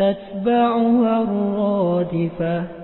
تتبعها الرادفة.